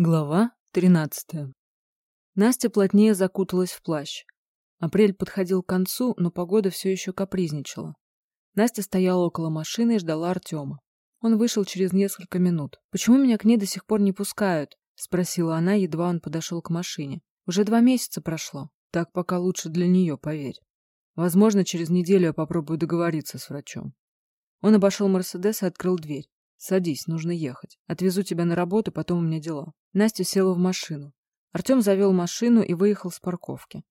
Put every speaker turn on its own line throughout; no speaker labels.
Глава 13. Настя плотнее закуталась в плащ. Апрель подходил к концу, но погода все еще капризничала. Настя стояла около машины и ждала Артема. Он вышел через несколько минут. «Почему меня к ней до сих пор не пускают?» — спросила она, едва он подошел к машине. «Уже два месяца прошло. Так пока лучше для нее, поверь. Возможно, через неделю я попробую договориться с врачом». Он обошел Мерседес и открыл дверь. «Садись, нужно ехать. Отвезу тебя на работу, потом у меня дела». Настя села в машину. Артем завел машину и выехал с парковки.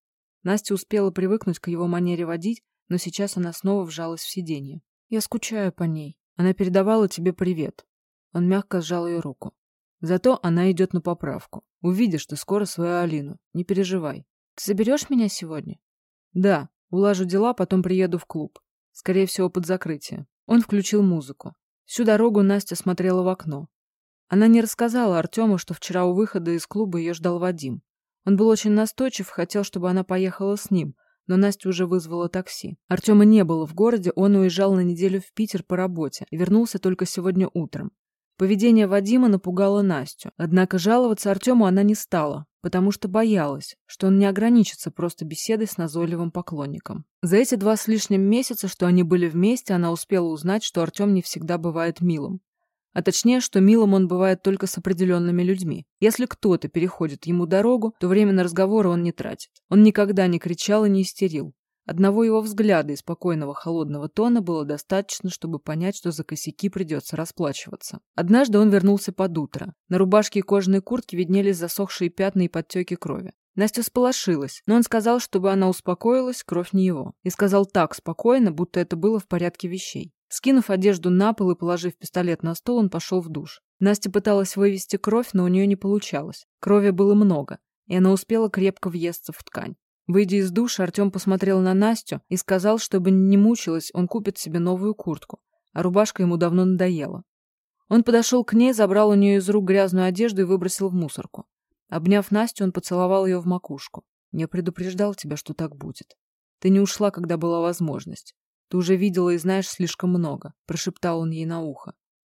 Настя успела привыкнуть к его манере водить, но сейчас она снова вжалась в сиденье. «Я скучаю по ней. Она передавала тебе привет». Он мягко сжал ее руку. «Зато она идет на поправку. Увидишь ты скоро свою Алину. Не переживай. Ты заберешь меня сегодня?» «Да. Улажу дела, потом приеду в клуб. Скорее всего, под закрытие». Он включил музыку. Всю дорогу Настя смотрела в окно. Она не рассказала Артему, что вчера у выхода из клуба ее ждал Вадим. Он был очень настойчив, хотел, чтобы она поехала с ним, но Настя уже вызвала такси. Артема не было в городе, он уезжал на неделю в Питер по работе и вернулся только сегодня утром. Поведение Вадима напугало Настю, однако жаловаться Артему она не стала, потому что боялась, что он не ограничится просто беседой с назойливым поклонником. За эти два с лишним месяца, что они были вместе, она успела узнать, что Артем не всегда бывает милым. А точнее, что милым он бывает только с определенными людьми. Если кто-то переходит ему дорогу, то время на разговоры он не тратит. Он никогда не кричал и не истерил. Одного его взгляда и спокойного холодного тона было достаточно, чтобы понять, что за косяки придется расплачиваться. Однажды он вернулся под утро. На рубашке и кожаной куртке виднелись засохшие пятна и подтеки крови. Настя сполошилась, но он сказал, чтобы она успокоилась, кровь не его. И сказал так спокойно, будто это было в порядке вещей. Скинув одежду на пол и положив пистолет на стол, он пошел в душ. Настя пыталась вывести кровь, но у нее не получалось. Крови было много, и она успела крепко въесться в ткань. Выйдя из душа, Артем посмотрел на Настю и сказал, чтобы не мучилась, он купит себе новую куртку, а рубашка ему давно надоела. Он подошел к ней, забрал у нее из рук грязную одежду и выбросил в мусорку. Обняв Настю, он поцеловал ее в макушку. «Я предупреждал тебя, что так будет. Ты не ушла, когда была возможность. Ты уже видела и знаешь слишком много», — прошептал он ей на ухо.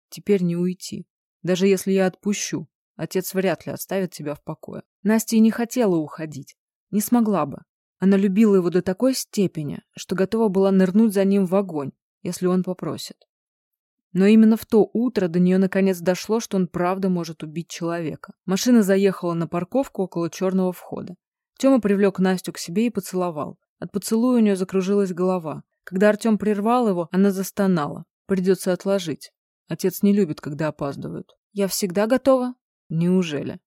«Теперь не уйти. Даже если я отпущу, отец вряд ли оставит тебя в покое». Настя и не хотела уходить. Не смогла бы. Она любила его до такой степени, что готова была нырнуть за ним в огонь, если он попросит. Но именно в то утро до нее наконец дошло, что он правда может убить человека. Машина заехала на парковку около черного входа. Тёма привлек Настю к себе и поцеловал. От поцелуя у нее закружилась голова. Когда Артем прервал его, она застонала. Придется отложить. Отец не любит, когда опаздывают. «Я всегда готова?» «Неужели?»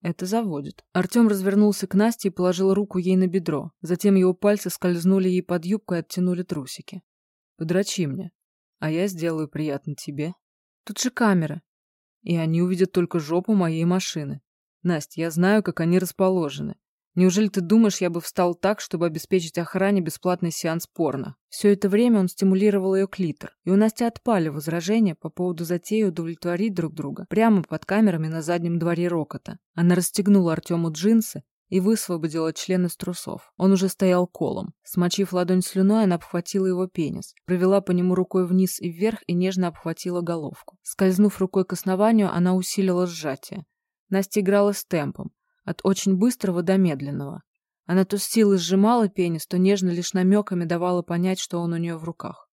Это заводит. Артем развернулся к Насте и положил руку ей на бедро. Затем его пальцы скользнули ей под юбку и оттянули трусики. «Подрачи мне, а я сделаю приятно тебе. Тут же камера. И они увидят только жопу моей машины. Настя, я знаю, как они расположены. Неужели ты думаешь, я бы встал так, чтобы обеспечить охране бесплатный сеанс порно? Все это время он стимулировал ее клитор, и у Насти отпали возражения по поводу затеи удовлетворить друг друга прямо под камерами на заднем дворе Рокота. Она расстегнула Артему джинсы и высвободила член из трусов. Он уже стоял колом. Смочив ладонь слюной, она обхватила его пенис, провела по нему рукой вниз и вверх и нежно обхватила головку. Скользнув рукой к основанию, она усилила сжатие. Настя играла с темпом, от очень быстрого до медленного. Она то с силой сжимала пенис, то нежно лишь намеками давала понять, что он у нее в руках.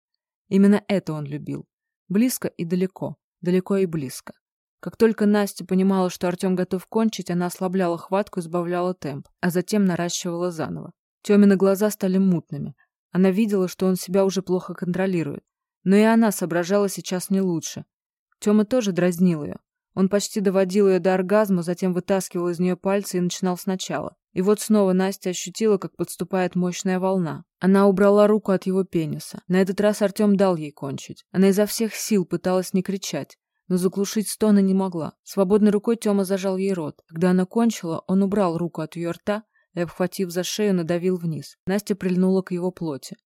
Именно это он любил. Близко и далеко, далеко и близко. Как только Настя понимала, что Артем готов кончить, она ослабляла хватку и сбавляла темп, а затем наращивала заново. Темины глаза стали мутными. Она видела, что он себя уже плохо контролирует. Но и она соображала сейчас не лучше. Тёма тоже дразнил ее. Он почти доводил ее до оргазма, затем вытаскивал из нее пальцы и начинал сначала. И вот снова Настя ощутила, как подступает мощная волна. Она убрала руку от его пениса. На этот раз Артем дал ей кончить. Она изо всех сил пыталась не кричать, но заглушить стоны не могла. Свободной рукой Тёма зажал ей рот. Когда она кончила, он убрал руку от ее рта и, обхватив за шею, надавил вниз. Настя прильнула к его плоти.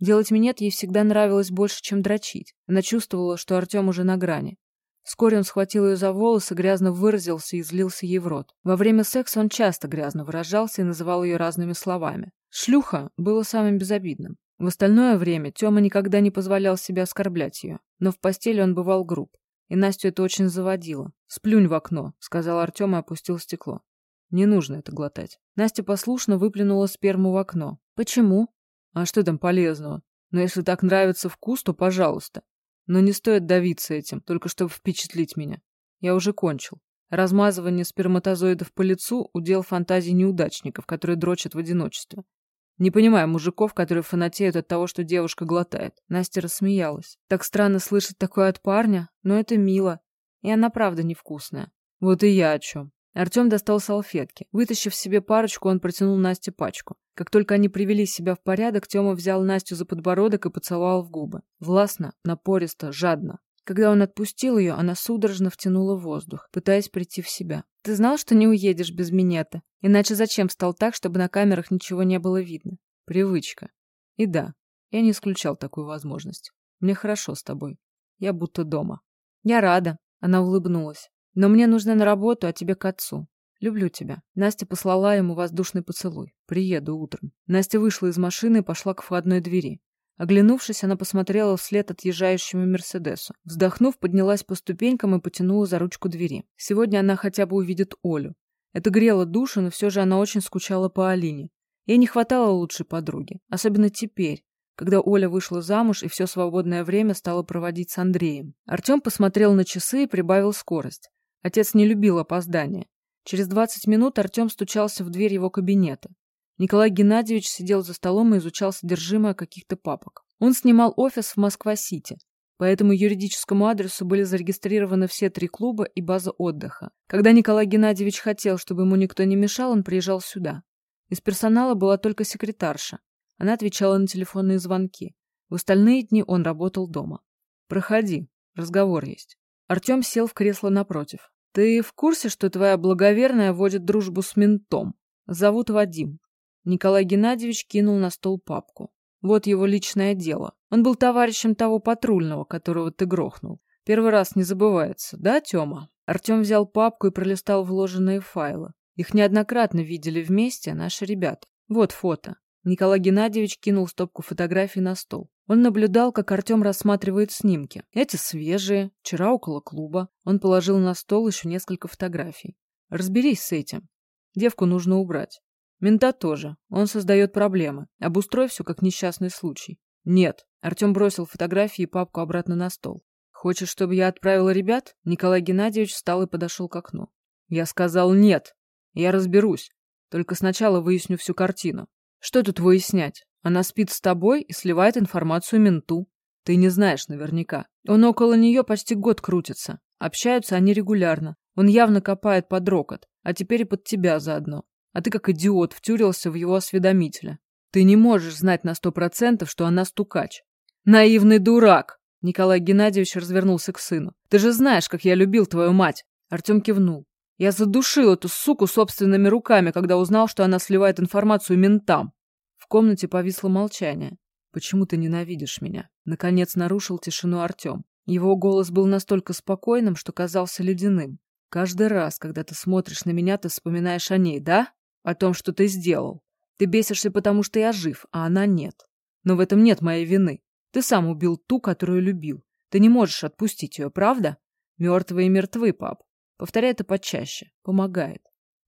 Делать минет ей всегда нравилось больше, чем дрочить. Она чувствовала, что Артем уже на грани. Вскоре он схватил ее за волосы, грязно выразился и злился ей в рот. Во время секса он часто грязно выражался и называл ее разными словами. «Шлюха» было самым безобидным. В остальное время Тёма никогда не позволял себе оскорблять ее, но в постели он бывал груб. И Настю это очень заводило. «Сплюнь в окно», — сказал Артем и опустил стекло. «Не нужно это глотать». Настя послушно выплюнула сперму в окно. «Почему?» «А что там полезного? Но если так нравится вкус, то пожалуйста. Но не стоит давиться этим, только чтобы впечатлить меня. Я уже кончил. Размазывание сперматозоидов по лицу – удел фантазий неудачников, которые дрочат в одиночестве. Не понимаю мужиков, которые фанатеют от того, что девушка глотает. Настя рассмеялась. Так странно слышать такое от парня, но это мило. И она правда невкусная. Вот и я о чем. Артем достал салфетки. Вытащив себе парочку, он протянул Насте пачку. Как только они привели себя в порядок, Тёма взял Настю за подбородок и поцеловал в губы. Властно, напористо, жадно. Когда он отпустил ее, она судорожно втянула воздух, пытаясь прийти в себя. «Ты знал, что не уедешь без минета? Иначе зачем стал так, чтобы на камерах ничего не было видно?» «Привычка. И да, я не исключал такую возможность. Мне хорошо с тобой. Я будто дома». «Я рада», — она улыбнулась. «Но мне нужно на работу, а тебе к отцу. Люблю тебя». Настя послала ему воздушный поцелуй. «Приеду утром». Настя вышла из машины и пошла к входной двери. Оглянувшись, она посмотрела вслед отъезжающему Мерседесу. Вздохнув, поднялась по ступенькам и потянула за ручку двери. Сегодня она хотя бы увидит Олю. Это грело душу, но все же она очень скучала по Алине. Ей не хватало лучшей подруги, особенно теперь, когда Оля вышла замуж и все свободное время стала проводить с Андреем. Артем посмотрел на часы и прибавил скорость. Отец не любил опоздания. Через 20 минут Артем стучался в дверь его кабинета. Николай Геннадьевич сидел за столом и изучал содержимое каких-то папок. Он снимал офис в Москва-Сити. По этому юридическому адресу были зарегистрированы все три клуба и база отдыха. Когда Николай Геннадьевич хотел, чтобы ему никто не мешал, он приезжал сюда. Из персонала была только секретарша. Она отвечала на телефонные звонки. В остальные дни он работал дома. «Проходи, разговор есть». Артем сел в кресло напротив. «Ты в курсе, что твоя благоверная водит дружбу с ментом? Зовут Вадим. Николай Геннадьевич кинул на стол папку. Вот его личное дело. Он был товарищем того патрульного, которого ты грохнул. Первый раз не забывается, да, Тёма? Артём взял папку и пролистал вложенные файлы. Их неоднократно видели вместе наши ребята. Вот фото. Николай Геннадьевич кинул стопку фотографий на стол. Он наблюдал, как Артём рассматривает снимки. Эти свежие, вчера около клуба. Он положил на стол еще несколько фотографий. Разберись с этим. Девку нужно убрать. Мента тоже. Он создает проблемы. Обустрой все как несчастный случай. Нет. Артем бросил фотографии и папку обратно на стол. Хочешь, чтобы я отправила ребят? Николай Геннадьевич встал и подошел к окну. Я сказал нет. Я разберусь. Только сначала выясню всю картину. Что тут выяснять? Она спит с тобой и сливает информацию менту. Ты не знаешь наверняка. Он около нее почти год крутится. Общаются они регулярно. Он явно копает под рокот, а теперь и под тебя заодно а ты как идиот втюрился в его осведомителя. Ты не можешь знать на сто процентов, что она стукач. Наивный дурак! Николай Геннадьевич развернулся к сыну. Ты же знаешь, как я любил твою мать. Артем кивнул. Я задушил эту суку собственными руками, когда узнал, что она сливает информацию ментам. В комнате повисло молчание. «Почему ты ненавидишь меня?» Наконец нарушил тишину Артем. Его голос был настолько спокойным, что казался ледяным. «Каждый раз, когда ты смотришь на меня, ты вспоминаешь о ней, да?» о том, что ты сделал. Ты бесишься, потому что я жив, а она нет. Но в этом нет моей вины. Ты сам убил ту, которую любил. Ты не можешь отпустить ее, правда? Мертвые мертвы, пап. Повторяй это почаще. Помогает.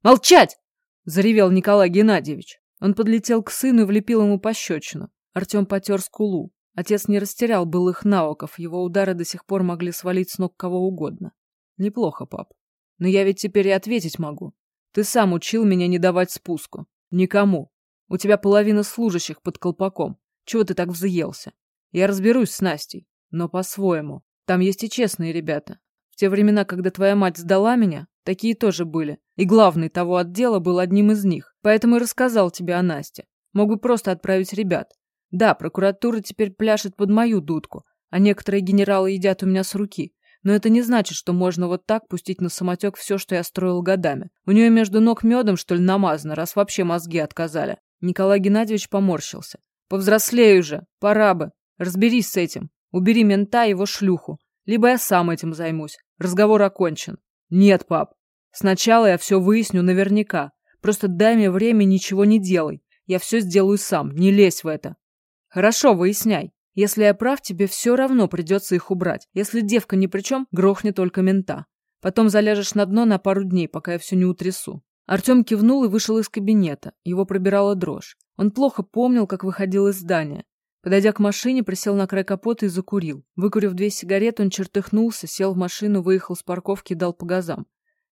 «Молчать!» — заревел Николай Геннадьевич. Он подлетел к сыну и влепил ему пощечину. Артем потер скулу. Отец не растерял былых навыков, его удары до сих пор могли свалить с ног кого угодно. Неплохо, пап. Но я ведь теперь и ответить могу. Ты сам учил меня не давать спуску. Никому. У тебя половина служащих под колпаком. Чего ты так взъелся? Я разберусь с Настей, но по-своему. Там есть и честные ребята. В те времена, когда твоя мать сдала меня, такие тоже были. И главный того отдела был одним из них. Поэтому и рассказал тебе о Насте. Мог бы просто отправить ребят. Да, прокуратура теперь пляшет под мою дудку, а некоторые генералы едят у меня с руки. Но это не значит, что можно вот так пустить на самотек все, что я строил годами. У нее между ног медом, что ли, намазано, раз вообще мозги отказали. Николай Геннадьевич поморщился. Повзрослею же, пора бы. Разберись с этим. Убери мента и его шлюху. Либо я сам этим займусь. Разговор окончен. Нет, пап. Сначала я все выясню наверняка. Просто дай мне время, ничего не делай. Я все сделаю сам, не лезь в это. Хорошо, выясняй. Если я прав, тебе все равно придется их убрать. Если девка ни при чем, грохни только мента. Потом заляжешь на дно на пару дней, пока я все не утрясу». Артем кивнул и вышел из кабинета. Его пробирала дрожь. Он плохо помнил, как выходил из здания. Подойдя к машине, присел на край капота и закурил. Выкурив две сигареты, он чертыхнулся, сел в машину, выехал с парковки и дал по газам.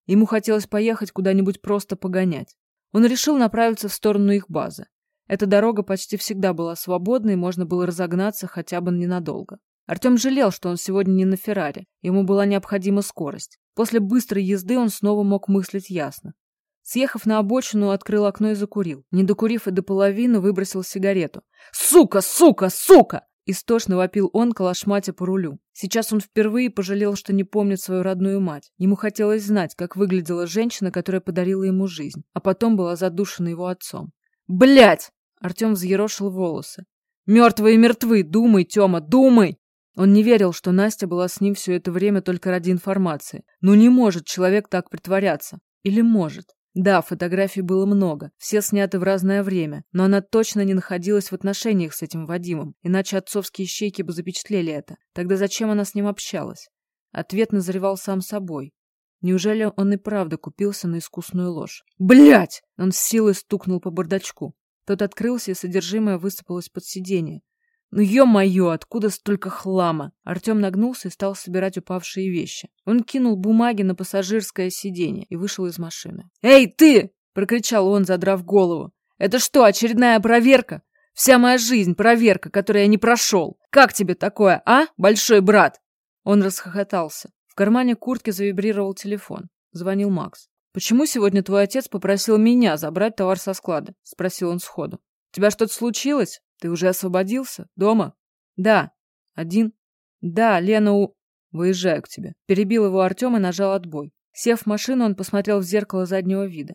Ему хотелось поехать куда-нибудь просто погонять. Он решил направиться в сторону их базы. Эта дорога почти всегда была свободной, можно было разогнаться хотя бы ненадолго. Артем жалел, что он сегодня не на Феррари. Ему была необходима скорость. После быстрой езды он снова мог мыслить ясно. Съехав на обочину, открыл окно и закурил. Не докурив и до половины, выбросил сигарету. «Сука! Сука! Сука!» Истошно вопил он, калашматя по рулю. Сейчас он впервые пожалел, что не помнит свою родную мать. Ему хотелось знать, как выглядела женщина, которая подарила ему жизнь, а потом была задушена его отцом. Блять! Артем взъерошил волосы. «Мертвые мертвы! Думай, Тёма, думай!» Он не верил, что Настя была с ним все это время только ради информации. Ну не может человек так притворяться. Или может? Да, фотографий было много, все сняты в разное время, но она точно не находилась в отношениях с этим Вадимом, иначе отцовские щеки бы запечатлели это. Тогда зачем она с ним общалась? Ответ назревал сам собой. Неужели он и правда купился на искусную ложь? Блять! Он с силой стукнул по бардачку. Тот открылся, и содержимое высыпалось под сиденье. Ну, ё-моё, откуда столько хлама? Артем нагнулся и стал собирать упавшие вещи. Он кинул бумаги на пассажирское сиденье и вышел из машины. «Эй, ты!» — прокричал он, задрав голову. «Это что, очередная проверка? Вся моя жизнь — проверка, которую я не прошел. Как тебе такое, а, большой брат?» Он расхохотался. В кармане куртки завибрировал телефон. Звонил Макс. «Почему сегодня твой отец попросил меня забрать товар со склада?» — спросил он сходу. «У тебя что-то случилось? Ты уже освободился? Дома?» «Да». «Один?» «Да, Лена у...» «Выезжаю к тебе». Перебил его Артем и нажал отбой. Сев в машину, он посмотрел в зеркало заднего вида.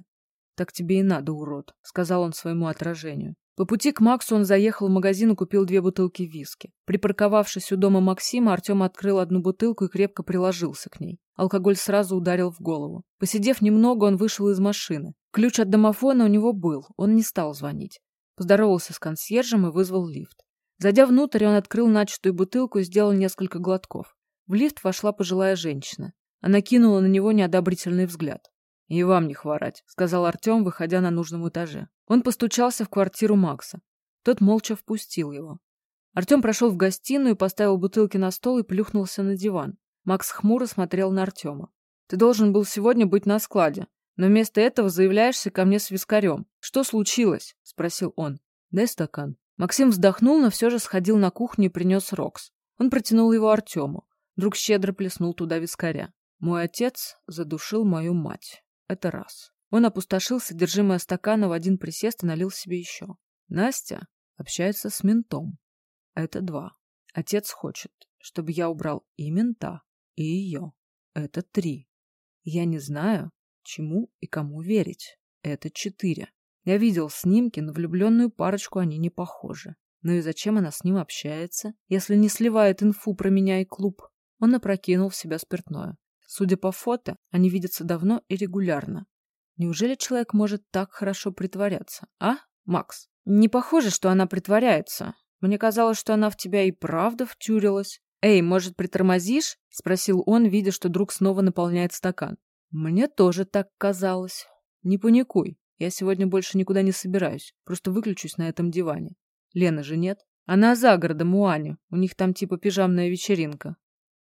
«Так тебе и надо, урод», — сказал он своему отражению. По пути к Максу он заехал в магазин и купил две бутылки виски. Припарковавшись у дома Максима, Артем открыл одну бутылку и крепко приложился к ней. Алкоголь сразу ударил в голову. Посидев немного, он вышел из машины. Ключ от домофона у него был, он не стал звонить. Поздоровался с консьержем и вызвал лифт. Зайдя внутрь, он открыл начатую бутылку и сделал несколько глотков. В лифт вошла пожилая женщина. Она кинула на него неодобрительный взгляд. «И вам не хворать», — сказал Артем, выходя на нужном этаже. Он постучался в квартиру Макса. Тот молча впустил его. Артем прошел в гостиную, поставил бутылки на стол и плюхнулся на диван. Макс хмуро смотрел на Артема. «Ты должен был сегодня быть на складе, но вместо этого заявляешься ко мне с вискарем. Что случилось?» — спросил он. «Дай стакан». Максим вздохнул, но все же сходил на кухню и принес Рокс. Он протянул его Артему. Друг щедро плеснул туда вискаря. «Мой отец задушил мою мать. Это раз. Он опустошил содержимое стакана в один присест и налил себе еще. Настя общается с ментом. Это два. Отец хочет, чтобы я убрал и мента, и ее. Это три. Я не знаю, чему и кому верить. Это четыре. Я видел снимки, на влюбленную парочку они не похожи. Ну и зачем она с ним общается, если не сливает инфу про меня и клуб? Он опрокинул в себя спиртное. Судя по фото, они видятся давно и регулярно. Неужели человек может так хорошо притворяться, а, Макс? Не похоже, что она притворяется. Мне казалось, что она в тебя и правда втюрилась. Эй, может, притормозишь? Спросил он, видя, что друг снова наполняет стакан. Мне тоже так казалось. Не паникуй. Я сегодня больше никуда не собираюсь. Просто выключусь на этом диване. Лены же нет. Она за городом у Ани. У них там типа пижамная вечеринка.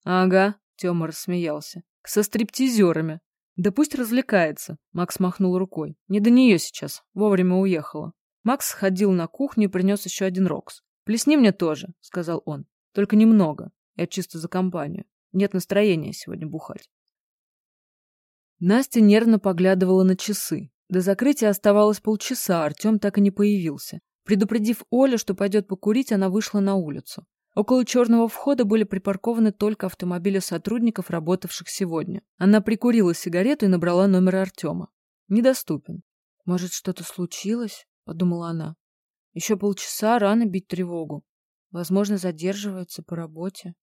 Ага, Тёма рассмеялся. Со стриптизерами. «Да пусть развлекается», — Макс махнул рукой. «Не до нее сейчас. Вовремя уехала». Макс сходил на кухню и принес еще один рокс. «Плесни мне тоже», — сказал он. «Только немного. Я чисто за компанию. Нет настроения сегодня бухать». Настя нервно поглядывала на часы. До закрытия оставалось полчаса, Артем так и не появился. Предупредив Олю, что пойдет покурить, она вышла на улицу. Около черного входа были припаркованы только автомобили сотрудников, работавших сегодня. Она прикурила сигарету и набрала номер Артема. Недоступен. «Может, что-то случилось?» — подумала она. «Еще полчаса, рано бить тревогу. Возможно, задерживается по работе».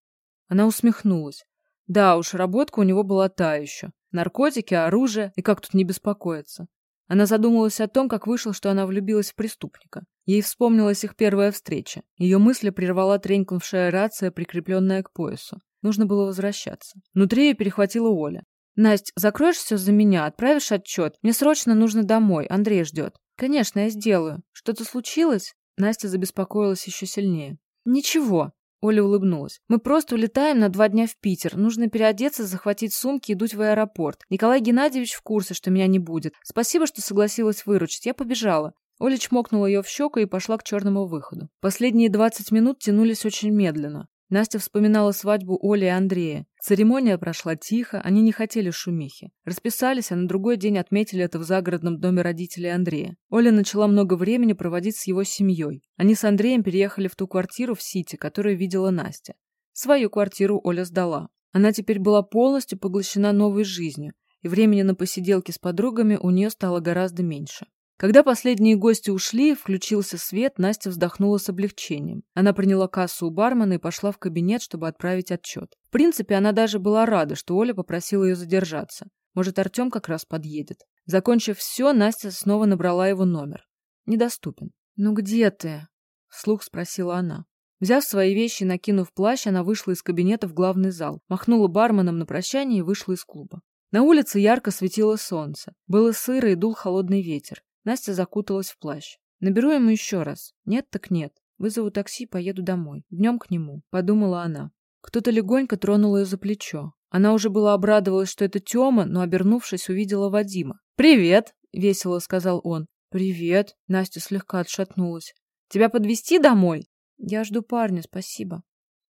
Она усмехнулась. Да уж, работка у него была та еще. Наркотики, оружие, и как тут не беспокоиться? Она задумалась о том, как вышло, что она влюбилась в преступника. Ей вспомнилась их первая встреча. Ее мысли прервала тренькнувшая рация, прикрепленная к поясу. Нужно было возвращаться. Внутри ее перехватила Оля. «Насть, закроешь все за меня, отправишь отчет. Мне срочно нужно домой, Андрей ждет». «Конечно, я сделаю. Что-то случилось?» Настя забеспокоилась еще сильнее. «Ничего», — Оля улыбнулась. «Мы просто улетаем на два дня в Питер. Нужно переодеться, захватить сумки и дуть в аэропорт. Николай Геннадьевич в курсе, что меня не будет. Спасибо, что согласилась выручить. Я побежала». Оля чмокнула ее в щеку и пошла к черному выходу. Последние двадцать минут тянулись очень медленно. Настя вспоминала свадьбу Оли и Андрея. Церемония прошла тихо, они не хотели шумихи. Расписались, а на другой день отметили это в загородном доме родителей Андрея. Оля начала много времени проводить с его семьей. Они с Андреем переехали в ту квартиру в Сити, которую видела Настя. Свою квартиру Оля сдала. Она теперь была полностью поглощена новой жизнью, и времени на посиделки с подругами у нее стало гораздо меньше. Когда последние гости ушли, включился свет, Настя вздохнула с облегчением. Она приняла кассу у бармена и пошла в кабинет, чтобы отправить отчет. В принципе, она даже была рада, что Оля попросила ее задержаться. Может, Артем как раз подъедет. Закончив все, Настя снова набрала его номер. Недоступен. «Ну где ты?» — вслух спросила она. Взяв свои вещи и накинув плащ, она вышла из кабинета в главный зал, махнула барменом на прощание и вышла из клуба. На улице ярко светило солнце. Было сыро и дул холодный ветер. Настя закуталась в плащ. Наберу ему еще раз. Нет так нет. Вызову такси, поеду домой. Днем к нему, подумала она. Кто-то легонько тронул ее за плечо. Она уже была обрадовалась, что это Тёма, но, обернувшись, увидела Вадима. «Привет!» — весело сказал он. «Привет!» — Настя слегка отшатнулась. «Тебя подвезти домой?» «Я жду парня, спасибо».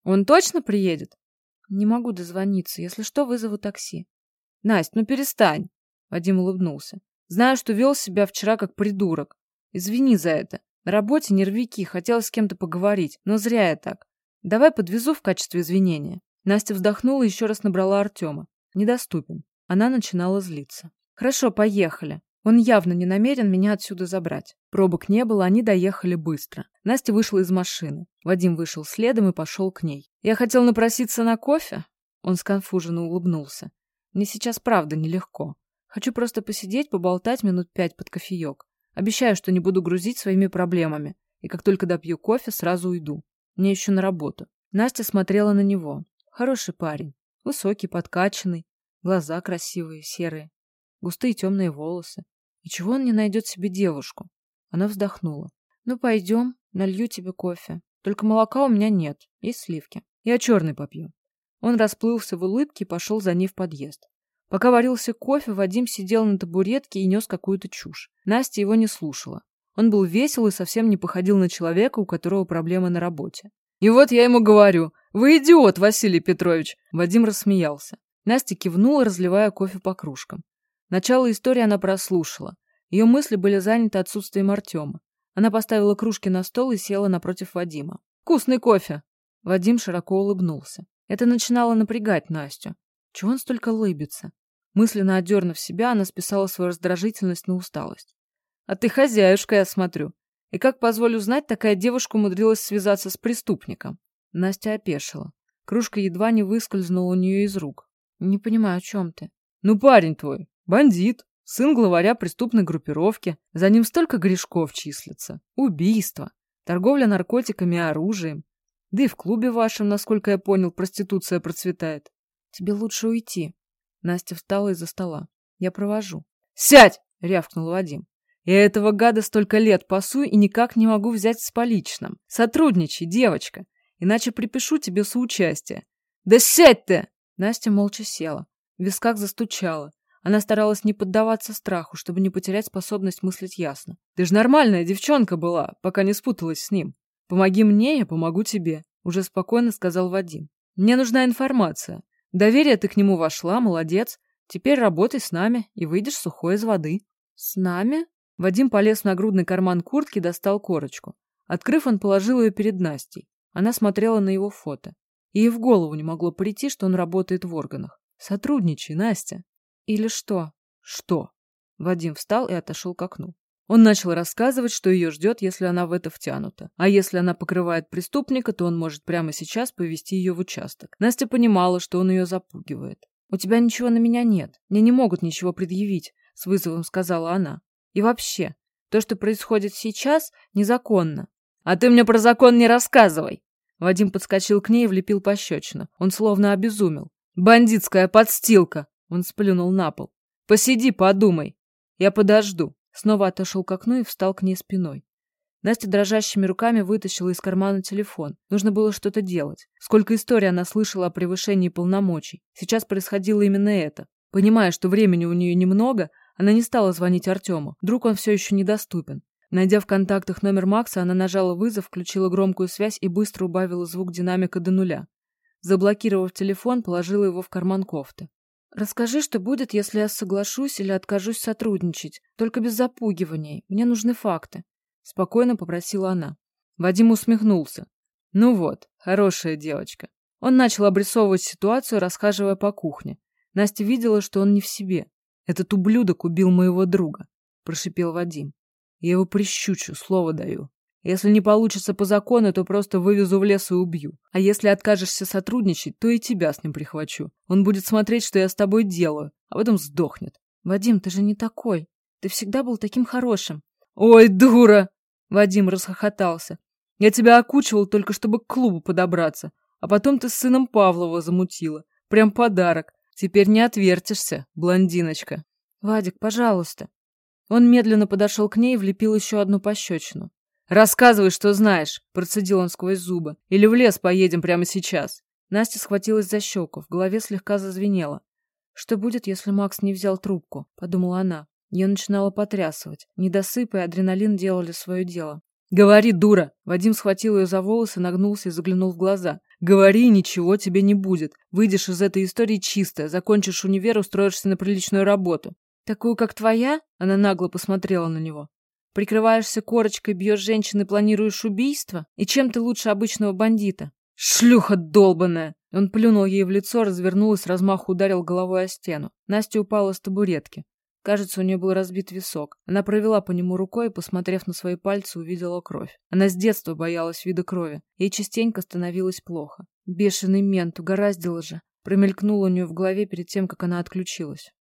«Он точно приедет?» «Не могу дозвониться. Если что, вызову такси». «Насть, ну перестань!» Вадим улыбнулся. Знаю, что вел себя вчера как придурок. Извини за это. На работе нервики, хотелось с кем-то поговорить, но зря я так. Давай подвезу в качестве извинения. Настя вздохнула и еще раз набрала Артема. Недоступен. Она начинала злиться. Хорошо, поехали. Он явно не намерен меня отсюда забрать. Пробок не было, они доехали быстро. Настя вышла из машины. Вадим вышел следом и пошел к ней. Я хотел напроситься на кофе. Он сконфуженно улыбнулся. Мне сейчас правда нелегко. Хочу просто посидеть, поболтать минут пять под кофеек. Обещаю, что не буду грузить своими проблемами. И как только допью кофе, сразу уйду. Мне еще на работу. Настя смотрела на него. Хороший парень. Высокий, подкачанный. Глаза красивые, серые. Густые темные волосы. И чего он не найдет себе девушку? Она вздохнула. Ну, пойдем, налью тебе кофе. Только молока у меня нет. Есть сливки. Я черный попью. Он расплылся в улыбке и пошел за ней в подъезд. Пока варился кофе, Вадим сидел на табуретке и нес какую-то чушь. Настя его не слушала. Он был весел и совсем не походил на человека, у которого проблемы на работе. «И вот я ему говорю, вы идиот, Василий Петрович!» Вадим рассмеялся. Настя кивнула, разливая кофе по кружкам. Начало истории она прослушала. Ее мысли были заняты отсутствием Артема. Она поставила кружки на стол и села напротив Вадима. «Вкусный кофе!» Вадим широко улыбнулся. Это начинало напрягать Настю. Чего он столько лыбится? Мысленно одернув себя, она списала свою раздражительность на усталость. «А ты хозяюшка, я смотрю. И как, позволю знать, такая девушка умудрилась связаться с преступником?» Настя опешила. Кружка едва не выскользнула у нее из рук. «Не понимаю, о чем ты?» «Ну, парень твой, бандит, сын главаря преступной группировки. За ним столько грешков числится. Убийство, торговля наркотиками и оружием. Да и в клубе вашем, насколько я понял, проституция процветает. Тебе лучше уйти. Настя встала из-за стола. Я провожу. Сядь! рявкнул Вадим. Я этого гада столько лет пасу и никак не могу взять с поличным. Сотрудничай, девочка, иначе припишу тебе соучастие. Да сядь ты! Настя молча села. В висках застучала. Она старалась не поддаваться страху, чтобы не потерять способность мыслить ясно. Ты же нормальная девчонка была, пока не спуталась с ним. Помоги мне, я помогу тебе, уже спокойно сказал Вадим. Мне нужна информация. Доверие ты к нему вошла, молодец. Теперь работай с нами и выйдешь сухой из воды. С нами? Вадим полез в нагрудный карман куртки и достал корочку. Открыв, он положил ее перед Настей. Она смотрела на его фото. Ей в голову не могло прийти, что он работает в органах. Сотрудничай, Настя. Или что? Что? Вадим встал и отошел к окну. Он начал рассказывать, что ее ждет, если она в это втянута. А если она покрывает преступника, то он может прямо сейчас повести ее в участок. Настя понимала, что он ее запугивает. «У тебя ничего на меня нет. Мне не могут ничего предъявить», — с вызовом сказала она. И вообще, то, что происходит сейчас, незаконно. А ты мне про закон не рассказывай. Вадим подскочил к ней и влепил пощечину. Он словно обезумел. Бандитская подстилка. Он сплюнул на пол. Посиди, подумай. Я подожду. Снова отошел к окну и встал к ней спиной. Настя дрожащими руками вытащила из кармана телефон. Нужно было что-то делать. Сколько историй она слышала о превышении полномочий. Сейчас происходило именно это. Понимая, что времени у нее немного, она не стала звонить Артему. Вдруг он все еще недоступен. Найдя в контактах номер Макса, она нажала вызов, включила громкую связь и быстро убавила звук динамика до нуля. Заблокировав телефон, положила его в карман кофты. «Расскажи, что будет, если я соглашусь или откажусь сотрудничать. Только без запугиваний. Мне нужны факты», — спокойно попросила она. Вадим усмехнулся. «Ну вот, хорошая девочка». Он начал обрисовывать ситуацию, расхаживая по кухне. Настя видела, что он не в себе. «Этот ублюдок убил моего друга», — прошипел Вадим. «Я его прищучу, слово даю. Если не получится по закону, то просто вывезу в лес и убью. А если откажешься сотрудничать, то и тебя с ним прихвачу. Он будет смотреть, что я с тобой делаю, а потом сдохнет». «Вадим, ты же не такой. Ты всегда был таким хорошим».
«Ой, дура!» — Вадим расхохотался. «Я тебя окучивал только, чтобы к клубу подобраться. А потом ты с сыном Павлова замутила. Прям подарок. Теперь не отвертишься, блондиночка.
Вадик, пожалуйста. Он медленно подошел к ней и влепил еще одну пощечину.
«Рассказывай, что знаешь», — процедил он сквозь зубы. «Или в лес поедем прямо сейчас».
Настя схватилась за щеку, в голове слегка зазвенело. «Что будет, если Макс не взял трубку?» — подумала она. Ее начинало потрясывать. Недосып и адреналин делали свое дело.
«Говори, дура!» Вадим схватил ее за волосы, нагнулся и заглянул в глаза. «Говори, ничего тебе не будет. Выйдешь из этой истории чистая, закончишь универ, устроишься на приличную работу».
«Такую, как твоя?» Она нагло посмотрела на него. «Прикрываешься корочкой, бьешь женщин планируешь убийство? И чем ты лучше обычного бандита?»
«Шлюха долбаная!»
Он плюнул ей в лицо, развернулась, размаху ударил головой о стену. Настя упала с табуретки. Кажется, у нее был разбит висок. Она провела по нему рукой и, посмотрев на свои пальцы, увидела кровь. Она с детства боялась вида крови. Ей частенько становилось плохо. Бешеный мент, угораздило же. Промелькнуло у нее в голове перед тем, как она отключилась.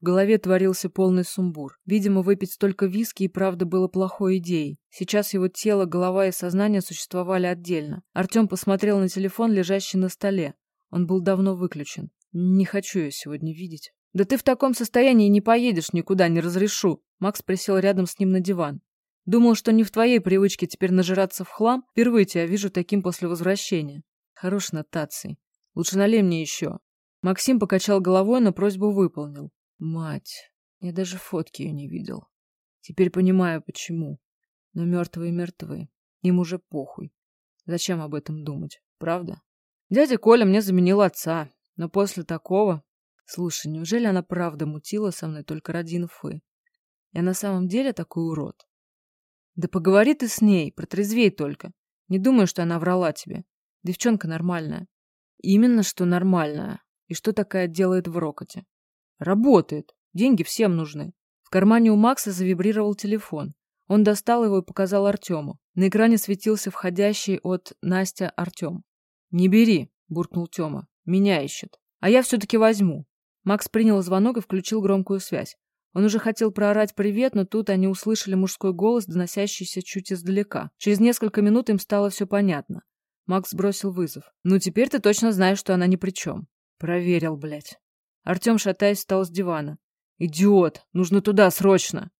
В голове творился полный сумбур. Видимо, выпить столько виски и правда было плохой идеей. Сейчас его тело, голова и сознание существовали отдельно. Артем посмотрел на телефон, лежащий на столе. Он был давно выключен. Не хочу я сегодня видеть. Да ты в таком состоянии не поедешь никуда, не разрешу. Макс присел рядом с ним на диван. Думал, что не в твоей привычке теперь нажираться в хлам. Впервые тебя вижу таким после возвращения. Хорош нотации. Лучше налей мне еще. Максим покачал головой, но просьбу выполнил. Мать, я даже фотки ее не видел. Теперь понимаю, почему. Но мертвые мертвы. Им уже похуй. Зачем об этом думать, правда? Дядя Коля мне заменил отца. Но после такого... Слушай, неужели она правда мутила со мной только ради инфы? Я на самом деле такой урод? Да поговори ты с ней, протрезвей только. Не думаю, что она врала тебе. Девчонка нормальная. Именно что нормальная. И что такая делает в Рокоте? Работает. Деньги всем нужны. В кармане у Макса завибрировал телефон. Он достал его и показал Артему. На экране светился входящий от Настя Артем. «Не бери», — буркнул Тёма. Меня ищет. А я все-таки возьму. Макс принял звонок и включил громкую связь. Он уже хотел проорать привет, но тут они услышали мужской голос, доносящийся чуть издалека. Через несколько минут им стало все понятно. Макс бросил вызов. «Ну, теперь ты точно знаешь, что она ни при чем». «Проверил, блядь». Артем, шатаясь, встал с дивана. «Идиот! Нужно туда, срочно!»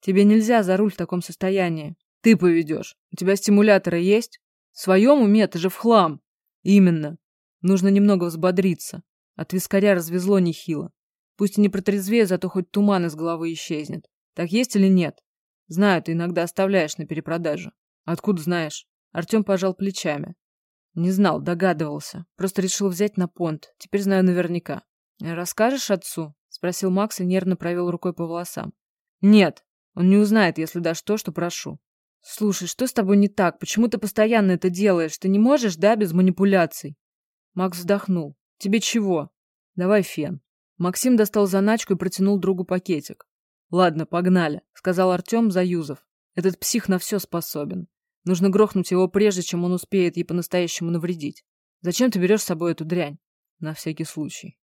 «Тебе нельзя за руль в таком состоянии. Ты поведешь. У тебя стимуляторы есть? В своем уме ты же в хлам». «Именно. Нужно немного взбодриться. От вискаря развезло нехило. Пусть и не протрезвею, зато хоть туман из головы исчезнет. Так есть или нет? Знаю, ты иногда оставляешь на перепродажу. Откуда знаешь? Артем пожал плечами. Не знал, догадывался. Просто решил взять на понт. Теперь знаю наверняка. Расскажешь отцу? Спросил Макс и нервно провел рукой по волосам. Нет, он не узнает, если дашь то, что прошу. Слушай, что с тобой не так? Почему ты постоянно это делаешь? Ты не можешь, да, без манипуляций? Макс вздохнул. «Тебе чего?» «Давай фен». Максим достал заначку и протянул другу пакетик. «Ладно, погнали», — сказал Артем, заюзав. «Этот псих на все способен. Нужно грохнуть его прежде, чем он успеет ей по-настоящему навредить. Зачем ты берешь с собой эту дрянь?» «На всякий случай».